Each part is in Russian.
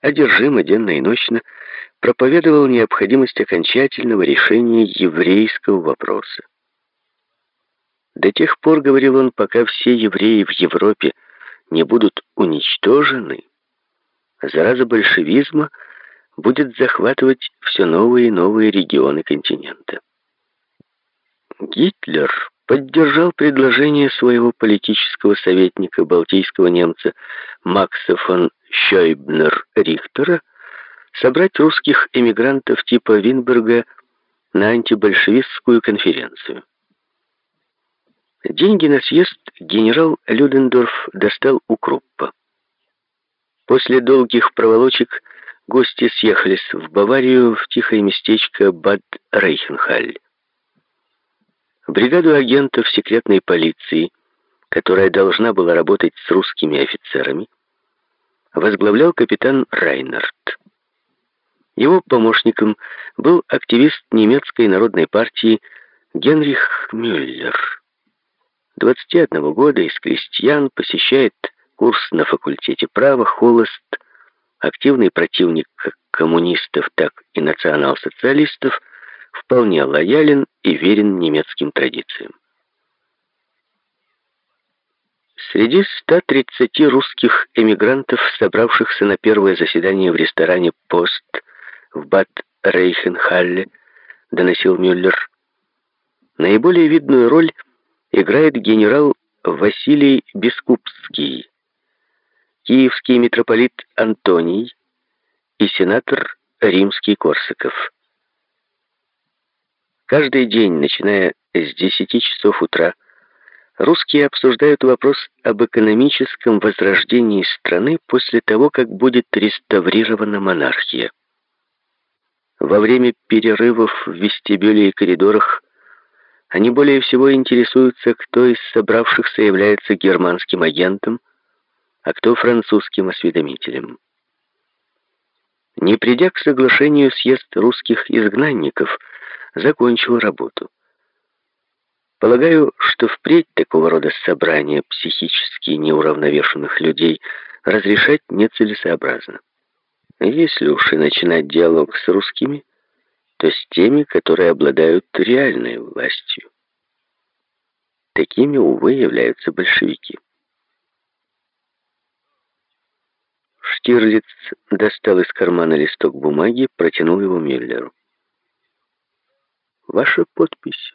одержимо денно и ночно проповедовал необходимость окончательного решения еврейского вопроса. До тех пор, говорил он, пока все евреи в Европе не будут уничтожены, зараза большевизма будет захватывать все новые и новые регионы континента. Гитлер поддержал предложение своего политического советника, балтийского немца Макса фон Щойбнер-Рихтера, собрать русских эмигрантов типа Винберга на антибольшевистскую конференцию. Деньги на съезд генерал Людендорф достал у Круппа. После долгих проволочек гости съехались в Баварию в тихое местечко Бад Рейхенхаль. Бригаду агентов секретной полиции, которая должна была работать с русскими офицерами, возглавлял капитан Райнард. Его помощником был активист немецкой народной партии Генрих Мюллер. 21 года из крестьян посещает курс на факультете права, холост, активный противник как коммунистов, так и национал-социалистов, вполне лоялен и верен немецким традициям. Среди 130 русских эмигрантов, собравшихся на первое заседание в ресторане «Пост» в Бад-Рейхенхалле, доносил Мюллер, наиболее видную роль играет генерал Василий Бескупский, киевский митрополит Антоний и сенатор римский Корсаков. Каждый день, начиная с 10 часов утра, русские обсуждают вопрос об экономическом возрождении страны после того, как будет реставрирована монархия. Во время перерывов в вестибюле и коридорах они более всего интересуются, кто из собравшихся является германским агентом, а кто французским осведомителем. Не придя к соглашению, съезд русских изгнанников закончил работу. Полагаю, что впредь такого рода собрания психически неуравновешенных людей разрешать нецелесообразно. Если уж и начинать диалог с русскими, то с теми, которые обладают реальной властью. Такими, увы, являются большевики. Штирлиц достал из кармана листок бумаги, протянул его Мюллеру. «Ваша подпись.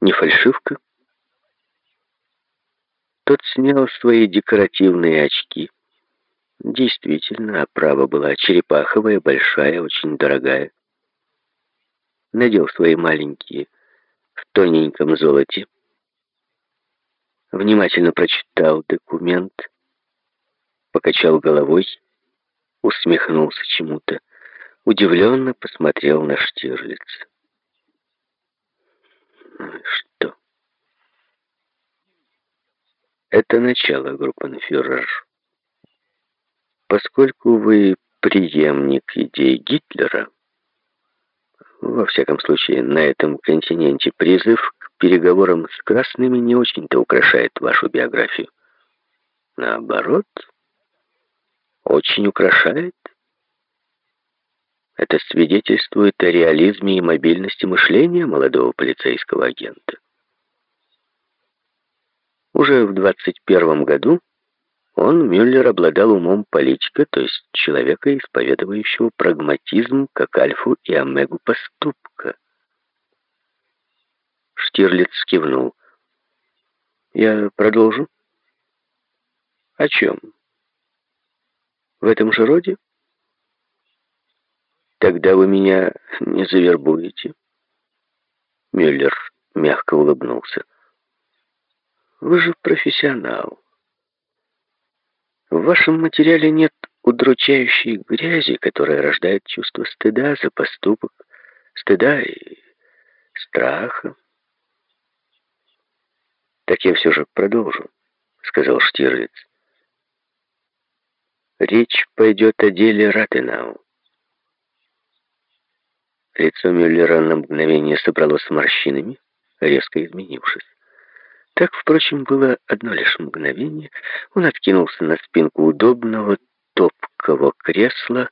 Не фальшивка?» Тот снял свои декоративные очки, Действительно, оправа была черепаховая, большая, очень дорогая. Надел свои маленькие в тоненьком золоте. Внимательно прочитал документ, покачал головой, усмехнулся чему-то, удивленно посмотрел на Штирлица. Что? Это начало, группенфюрер. Поскольку вы преемник идей Гитлера, во всяком случае, на этом континенте призыв к переговорам с красными не очень-то украшает вашу биографию. Наоборот, очень украшает. Это свидетельствует о реализме и мобильности мышления молодого полицейского агента. Уже в 21 году он, Мюллер, обладал умом политика, то есть человека, исповедующего прагматизм как альфу и омегу поступка. Штирлиц кивнул. «Я продолжу?» «О чем?» «В этом же роде?» «Тогда вы меня не завербуете?» Мюллер мягко улыбнулся. «Вы же профессионал». В вашем материале нет удручающей грязи, которая рождает чувство стыда за поступок, стыда и страха. «Так я все же продолжу», — сказал Штирлиц. «Речь пойдет о деле Ратенау». Лицо Мюллера на мгновение собралось морщинами, резко изменившись. Так, впрочем, было одно лишь мгновение. Он откинулся на спинку удобного топ кресло